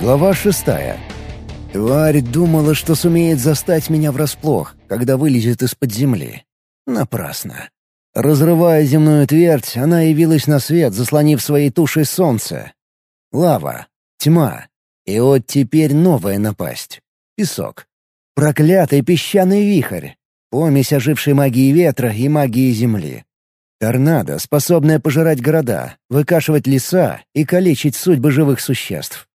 Глава шестая. Тварь думала, что сумеет застать меня врасплох, когда вылезет из-под земли. Напрасно. Разрывая земную твердь, она явилась на свет, заслонив своей тушей солнце. Лава. Тьма. И вот теперь новая напасть. Песок. Проклятый песчаный вихрь. Помесь ожившей магии ветра и магии земли. Торнадо, способное пожирать города, выкашивать леса и калечить судьбы живых существ.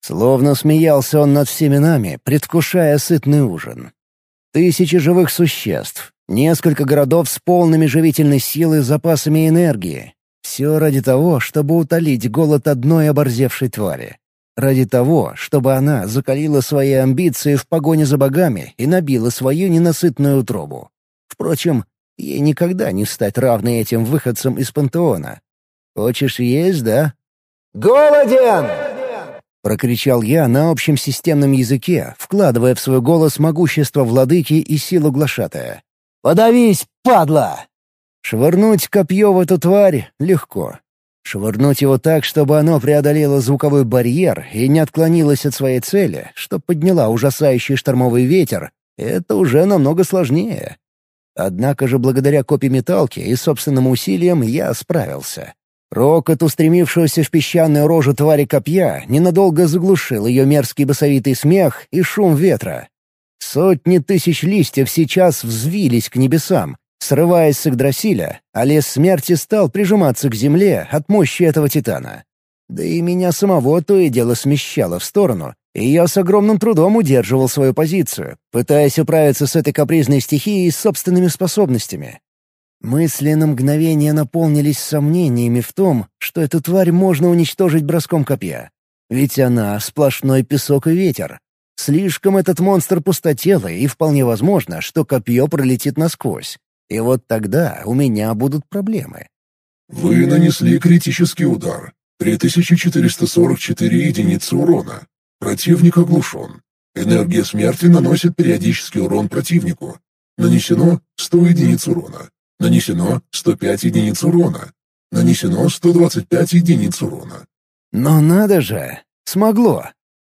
Словно смеялся он над всеми нами, предвкушая сытный ужин. Тысячи живых существ, несколько городов с полными живительной силы и запасами энергии. Все ради того, чтобы утолить голод одной оборзевшей твари. Ради того, чтобы она закалила свои амбиции в погоне за богами и набила свою ненасытную утробу. Впрочем, ей никогда не стать равной этим выходцам из пантеона. Хочешь есть, да? «Голоден!» — прокричал я на общем системном языке, вкладывая в свой голос могущество владыки и силу глашатая. «Подавись, падла!» Швырнуть копье в эту тварь легко. Швырнуть его так, чтобы оно преодолело звуковой барьер и не отклонилось от своей цели, что подняла ужасающий штормовый ветер, это уже намного сложнее. Однако же благодаря копии металки и собственным усилиям я справился. Рокот, устремившегося в песчаную рожу твари копья, ненадолго заглушил ее мерзкий басовитый смех и шум ветра. Сотни тысяч листьев сейчас взвились к небесам, срываясь с Игдрасиля, а лес смерти стал прижиматься к земле от мощи этого титана. Да и меня самого то и дело смещало в сторону, и я с огромным трудом удерживал свою позицию, пытаясь управиться с этой капризной стихией собственными способностями. Мысли на мгновение наполнились сомнениями в том, что эту тварь можно уничтожить броском копья. Ведь она — сплошной песок и ветер. Слишком этот монстр пустотелый, и вполне возможно, что копье пролетит насквозь. И вот тогда у меня будут проблемы. «Вы нанесли критический удар. 3444 единицы урона. Противник оглушен. Энергия смерти наносит периодический урон противнику. Нанесено 100 единиц урона. Нанесено 105 единиц урона. Нанесено 125 единиц урона. Но надо же! Смогло!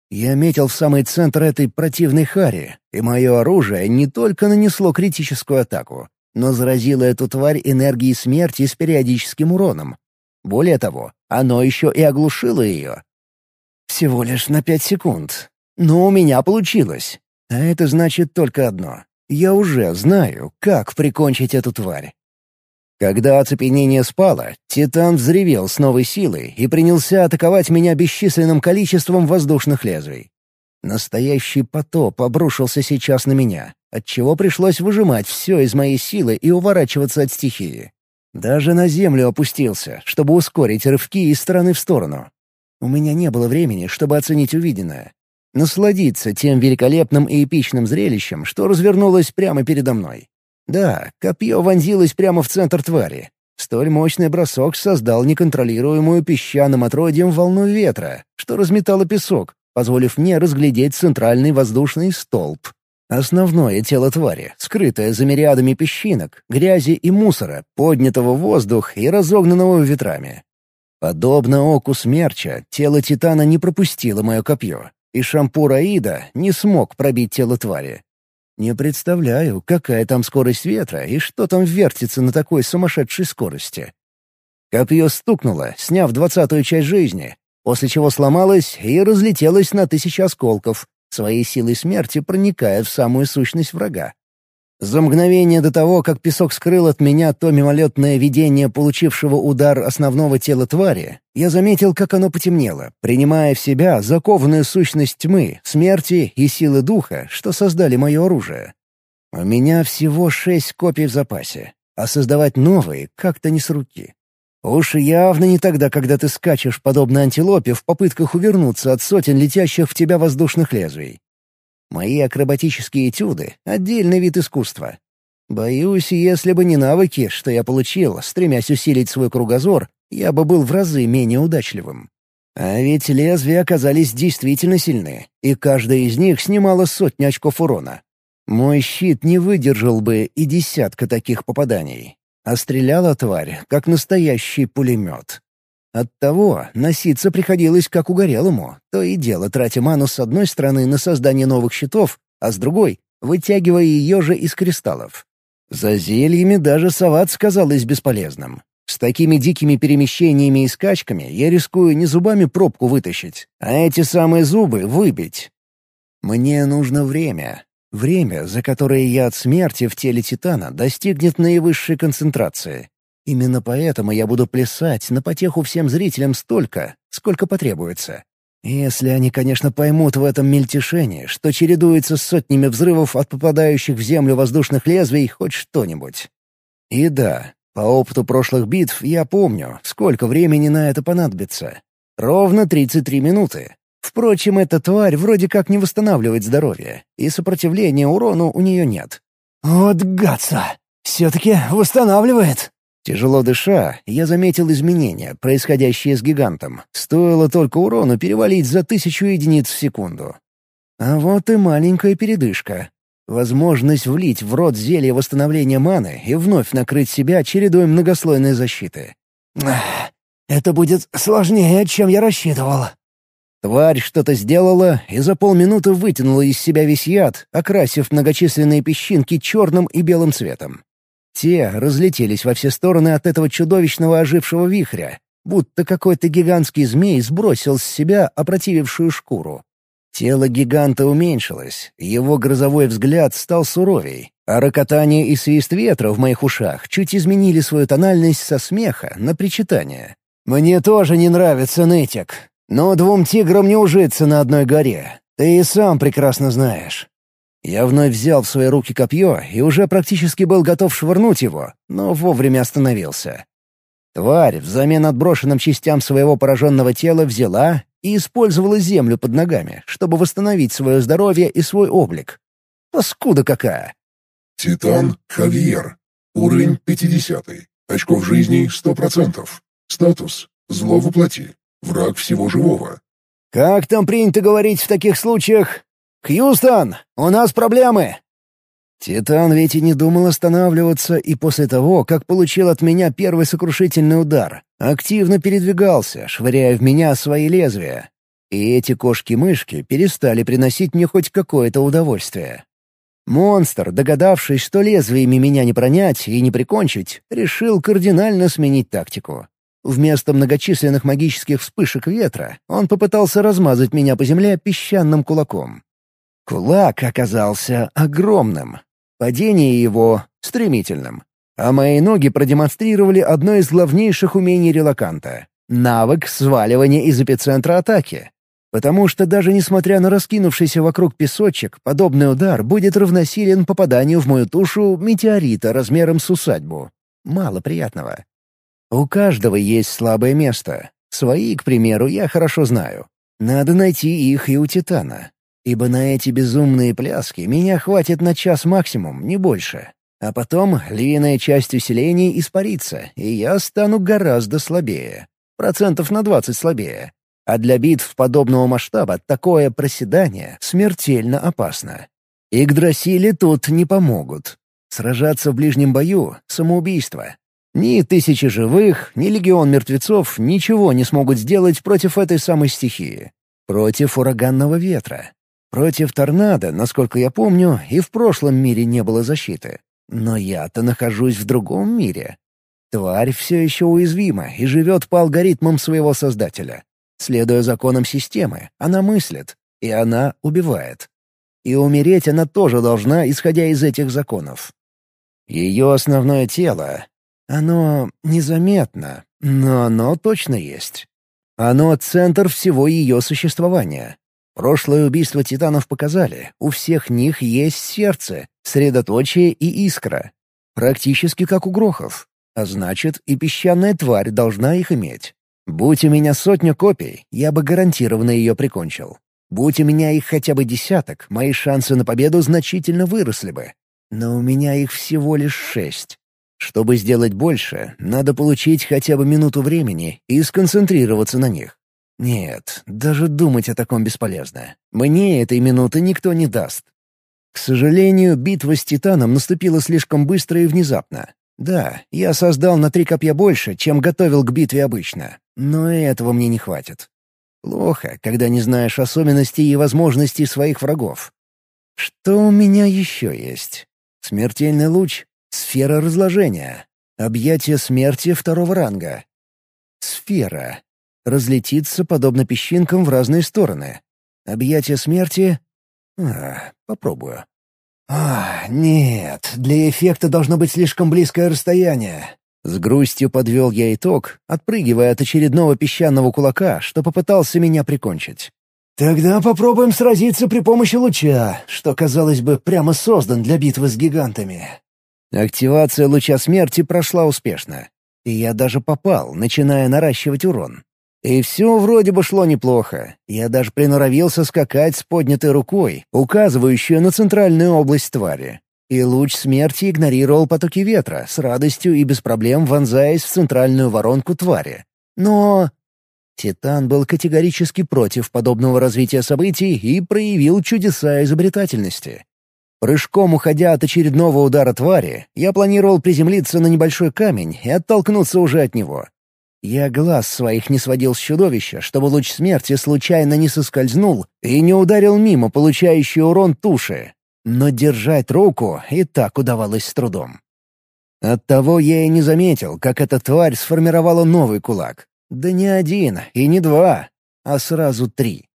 Я метил в самый центр этой противной хари, и мое оружие не только нанесло критическую атаку, но заразило эту тварь энергией смерти с периодическим уроном. Более того, оно еще и оглушило ее. Всего лишь на пять секунд. Но у меня получилось. А это значит только одно. Я уже знаю, как прикончить эту тварь. Когда оцепенение спало, Титан взревел с новой силой и принялся атаковать меня бесчисленным количеством воздушных лезвий. Настоящий потоп обрушился сейчас на меня, отчего пришлось выжимать все из моей силы и уворачиваться от стихии. Даже на землю опустился, чтобы ускорить рывки из стороны в сторону. У меня не было времени, чтобы оценить увиденное. Насладиться тем великолепным и эпичным зрелищем, что развернулось прямо передо мной. Да, копье вонзилось прямо в центр твари. Столь мощный бросок создал неконтролируемую песчаным отродьем волну ветра, что разметало песок, позволив мне разглядеть центральный воздушный столб. Основное тело твари, скрытое за мириадами песчинок, грязи и мусора, поднятого в воздух и разогнанного ветрами. Подобно оку смерча, тело Титана не пропустило мое копье, и шампур Аида не смог пробить тело твари. Не представляю, какая там скорость ветра и что там вертится на такой сумасшедшей скорости. Копье стукнуло, сняв двадцатую часть жизни, после чего сломалось и разлетелось на тысячи осколков, своей силой смерти проникая в самую сущность врага. За мгновение до того, как песок скрыл от меня то мимолетное видение получившего удар основного тела твари, я заметил, как оно потемнело, принимая в себя закованную сущность тьмы, смерти и силы духа, что создали мое оружие. У меня всего шесть копий в запасе, а создавать новые как-то не с руки. Уж явно не тогда, когда ты скачешь, подобно антилопе, в попытках увернуться от сотен летящих в тебя воздушных лезвий. Мои акробатические этюды — отдельный вид искусства. Боюсь, если бы не навыки, что я получил, стремясь усилить свой кругозор, я бы был в разы менее удачливым. А ведь лезвия оказались действительно сильны, и каждая из них снимала сотни очков урона. Мой щит не выдержал бы и десятка таких попаданий. А стреляла тварь, как настоящий пулемет. Оттого носиться приходилось как угорелому, то и дело тратя ману с одной стороны на создание новых щитов, а с другой — вытягивая ее же из кристаллов. За зельями даже совать казалось бесполезным. С такими дикими перемещениями и скачками я рискую не зубами пробку вытащить, а эти самые зубы выбить. Мне нужно время, Время, за которое я от смерти в теле Титана достигнет наивысшей концентрации. Именно поэтому я буду плясать на потеху всем зрителям столько, сколько потребуется. Если они, конечно, поймут в этом мельтешении, что чередуется с сотнями взрывов от попадающих в землю воздушных лезвий хоть что-нибудь. И да, по опыту прошлых битв я помню, сколько времени на это понадобится. Ровно 33 минуты. Впрочем, эта тварь вроде как не восстанавливает здоровье, и сопротивления урону у нее нет. «Вот гадство! Все-таки восстанавливает!» Тяжело дыша, я заметил изменения, происходящие с гигантом. Стоило только урону перевалить за тысячу единиц в секунду. А вот и маленькая передышка. Возможность влить в рот зелье восстановления маны и вновь накрыть себя чередой многослойной защиты. «Это будет сложнее, чем я рассчитывал», Тварь что-то сделала и за полминуты вытянула из себя весь яд, окрасив многочисленные песчинки черным и белым цветом. Те разлетелись во все стороны от этого чудовищного ожившего вихря, будто какой-то гигантский змей сбросил с себя опротивившую шкуру. Тело гиганта уменьшилось, его грозовой взгляд стал суровей, а рокотание и свист ветра в моих ушах чуть изменили свою тональность со смеха на причитание. «Мне тоже не нравится нытик. Но двум тиграм не ужиться на одной горе. Ты и сам прекрасно знаешь. Я вновь взял в свои руки копье и уже практически был готов швырнуть его, но вовремя остановился. Тварь взамен отброшенным частям своего пораженного тела взяла и использовала землю под ногами, чтобы восстановить свое здоровье и свой облик. Паскуда какая! Титан Хавьер. Уровень 50. Очков жизни 100%. Статус «Зло воплоти». Враг всего живого. «Как там принято говорить в таких случаях? Хьюстон, у нас проблемы!» Титан ведь и не думал останавливаться, и после того, как получил от меня первый сокрушительный удар, активно передвигался, швыряя в меня свои лезвия. И эти кошки-мышки перестали приносить мне хоть какое-то удовольствие. Монстр, догадавшись, что лезвиями меня не пронять и не прикончить, решил кардинально сменить тактику. Вместо многочисленных магических вспышек ветра он попытался размазать меня по земле песчаным кулаком. Кулак оказался огромным. Падение его — стремительным. А мои ноги продемонстрировали одно из главнейших умений релаканта — навык сваливания из эпицентра атаки. Потому что даже несмотря на раскинувшийся вокруг песочек, подобный удар будет равносилен попаданию в мою тушу метеорита размером с усадьбу. Мало приятного. У каждого есть слабое место. Свои, к примеру, я хорошо знаю. Надо найти их и у Титана. Ибо на эти безумные пляски меня хватит на час максимум, не больше. А потом львиная часть усилений испарится, и я стану гораздо слабее. Процентов на двадцать слабее. А для битв подобного масштаба такое проседание смертельно опасно. Игдрасили тут не помогут. Сражаться в ближнем бою — самоубийство. Ни тысячи живых, ни легион мертвецов ничего не смогут сделать против этой самой стихии. Против ураганного ветра. Против торнадо, насколько я помню, и в прошлом мире не было защиты. Но я-то нахожусь в другом мире. Тварь все еще уязвима и живет по алгоритмам своего создателя. Следуя законам системы, она мыслит, и она убивает. И умереть она тоже должна, исходя из этих законов. Ее основное тело оно незаметно, но оно точно есть. Оно — центр всего ее существования. Прошлое убийство титанов показали, у всех них есть сердце, средоточие и искра. Практически как у грохов. А значит, и песчаная тварь должна их иметь. Будь у меня сотня копий, я бы гарантированно ее прикончил. Будь у меня их хотя бы десяток, мои шансы на победу значительно выросли бы. Но у меня их всего лишь шесть. Чтобы сделать больше, надо получить хотя бы минуту времени и сконцентрироваться на них. Нет, даже думать о таком бесполезно. Мне этой минуты никто не даст. К сожалению, битва с Титаном наступила слишком быстро и внезапно. Да, я создал на три копья больше, чем готовил к битве обычно, но и этого мне не хватит. Плохо, когда не знаешь особенностей и возможностей своих врагов. Что у меня еще есть? Смертельный луч, сфера разложения, объятие смерти второго ранга. Сфера. Разлетится, подобно песчинкам, в разные стороны. Объятие смерти... А, попробую. А, нет, для эффекта должно быть слишком близкое расстояние. С грустью подвел я итог, отпрыгивая от очередного песчаного кулака, что попытался меня прикончить. «Тогда попробуем сразиться при помощи луча, что, казалось бы, прямо создан для битвы с гигантами». Активация луча смерти прошла успешно. И я даже попал, начиная наращивать урон. И все вроде бы шло неплохо. Я даже приноровился скакать с поднятой рукой, указывающую на центральную область твари. И луч смерти игнорировал потоки ветра, с радостью и без проблем вонзаясь в центральную воронку твари. Но... Титан был категорически против подобного развития событий и проявил чудеса изобретательности. Прыжком уходя от очередного удара твари, я планировал приземлиться на небольшой камень и оттолкнуться уже от него. Я глаз своих не сводил с чудовища, чтобы луч смерти случайно не соскользнул и не ударил мимо получающий урон туши, но держать руку и так удавалось с трудом. Оттого я и не заметил, как эта тварь сформировала новый кулак. Да не один и не два, а сразу три.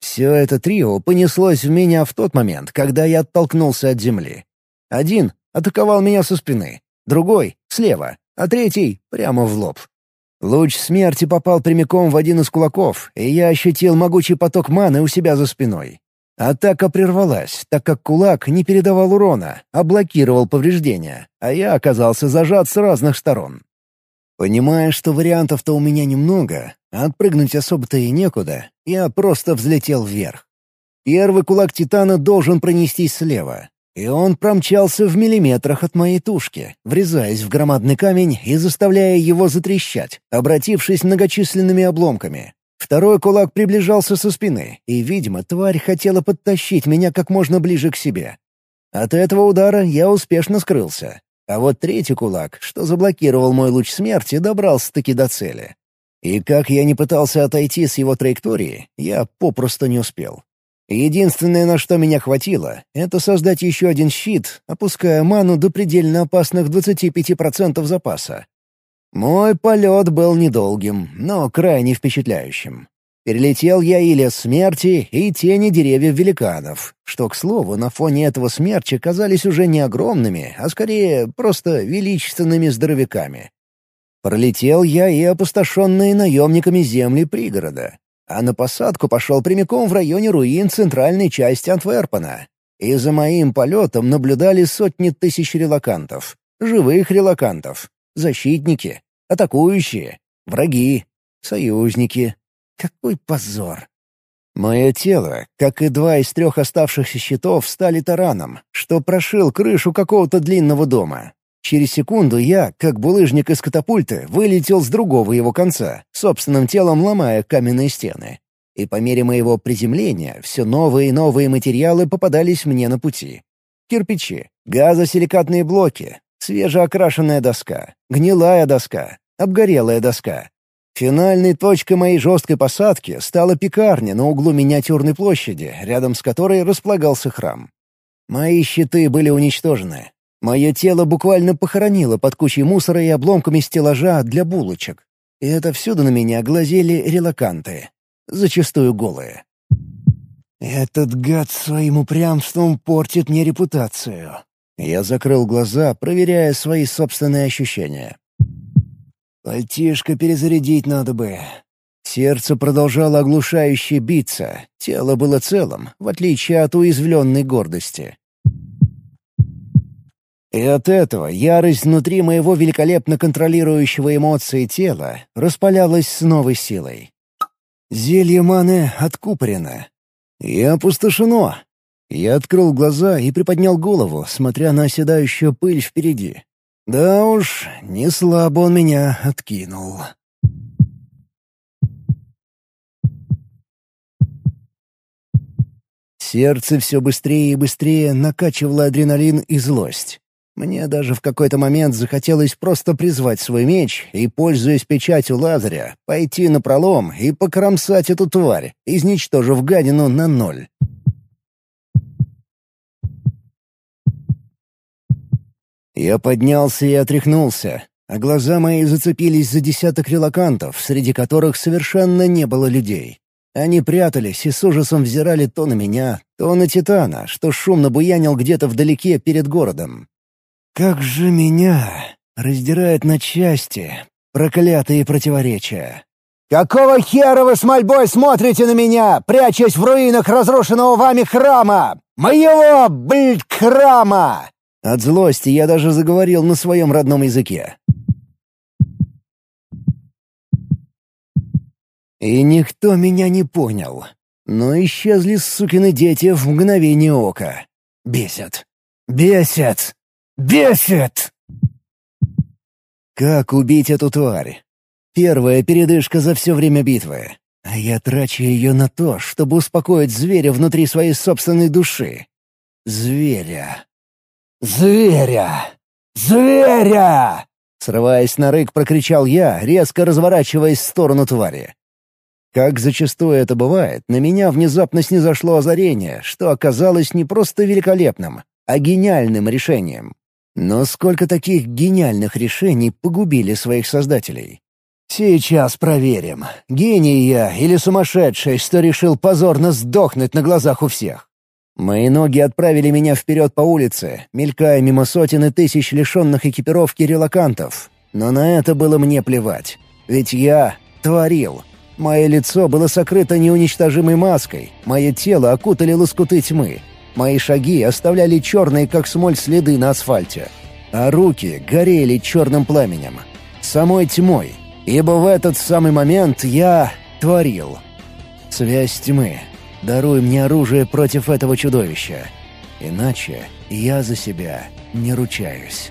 Все это трио понеслось в меня в тот момент, когда я оттолкнулся от земли. Один атаковал меня со спины, другой — слева, а третий — прямо в лоб. Луч смерти попал прямиком в один из кулаков, и я ощутил могучий поток маны у себя за спиной. Атака прервалась, так как кулак не передавал урона, а блокировал повреждения, а я оказался зажат с разных сторон. Понимая, что вариантов-то у меня немного, а отпрыгнуть особо-то и некуда, я просто взлетел вверх. Первый кулак Титана должен пронестись слева, и он промчался в миллиметрах от моей тушки, врезаясь в громадный камень и заставляя его затрещать, обратившись многочисленными обломками. Второй кулак приближался со спины, и, видимо, тварь хотела подтащить меня как можно ближе к себе. От этого удара я успешно скрылся. А вот третий кулак, что заблокировал мой луч смерти, добрался-таки до цели. И как я не пытался отойти с его траектории, я попросту не успел. Единственное, на что меня хватило, это создать еще один щит, опуская ману до предельно опасных 25% запаса. Мой полет был недолгим, но крайне впечатляющим. Перелетел я и лес смерти, и тени деревьев великанов, что, к слову, на фоне этого смерча казались уже не огромными, а скорее просто величественными здоровяками. Пролетел я и опустошенные наемниками земли пригорода, а на посадку пошел прямиком в районе руин центральной части Антверпена. И за моим полетом наблюдали сотни тысяч релакантов. Живых релакантов. Защитники. Атакующие. Враги. Союзники. Какой позор. Мое тело, как и два из трех оставшихся щитов, стали тараном, что прошил крышу какого-то длинного дома. Через секунду я, как булыжник из катапульты, вылетел с другого его конца, собственным телом ломая каменные стены. И по мере моего приземления все новые и новые материалы попадались мне на пути. Кирпичи, газосиликатные блоки, свежеокрашенная доска, гнилая доска, обгорелая доска. Финальной точкой моей жесткой посадки стала пекарня на углу миниатюрной площади, рядом с которой располагался храм. Мои щиты были уничтожены, Мое тело буквально похоронило под кучей мусора и обломками стеллажа для булочек. И это всюду на меня глазели релаканты, зачастую голые. «Этот гад своим упрямством портит мне репутацию». Я закрыл глаза, проверяя свои собственные ощущения. «Пальтишко перезарядить надо бы». Сердце продолжало оглушающе биться, тело было целым, в отличие от уязвленной гордости. И от этого ярость внутри моего великолепно контролирующего эмоции тела распалялась с новой силой. Зелье маны откупорено. И опустошено. Я открыл глаза и приподнял голову, смотря на оседающую пыль впереди. Да уж, не слабо он меня откинул. Сердце все быстрее и быстрее накачивало адреналин и злость. Мне даже в какой-то момент захотелось просто призвать свой меч и, пользуясь печатью Лазаря, пойти на пролом и покромсать эту тварь, изничтожив гадину на ноль. Я поднялся и отряхнулся, а глаза мои зацепились за десяток релакантов, среди которых совершенно не было людей. Они прятались и с ужасом взирали то на меня, то на Титана, что шумно буянил где-то вдалеке перед городом. Как же меня раздирает на части проклятые противоречия. «Какого хера вы с мольбой смотрите на меня, прячась в руинах разрушенного вами храма? Моего, блядь, храма!» От злости я даже заговорил на своем родном языке. И никто меня не понял. Но исчезли сукины дети в мгновение ока. Бесят. Бесят. Бесит!» Как убить эту тварь? Первая передышка за все время битвы. А я трачу ее на то, чтобы успокоить зверя внутри своей собственной души. Зверя. Зверя! Зверя! Срываясь на рык, прокричал я, резко разворачиваясь в сторону твари. Как зачастую это бывает, на меня внезапно снизошло озарение, что оказалось не просто великолепным, а гениальным решением. Но сколько таких гениальных решений погубили своих создателей? Сейчас проверим, гений я или сумасшедший, что решил позорно сдохнуть на глазах у всех. Мои ноги отправили меня вперед по улице, мелькая мимо сотен и тысяч лишенных экипировки релакантов. Но на это было мне плевать. Ведь я творил. Мое лицо было сокрыто неуничтожимой маской, мое тело окутали лоскуты тьмы, Мои шаги оставляли черные, как смоль, следы на асфальте. А руки горели черным пламенем. Самой тьмой. Ибо в этот самый момент я творил. Связь тьмы. Даруй мне оружие против этого чудовища. Иначе я за себя не ручаюсь.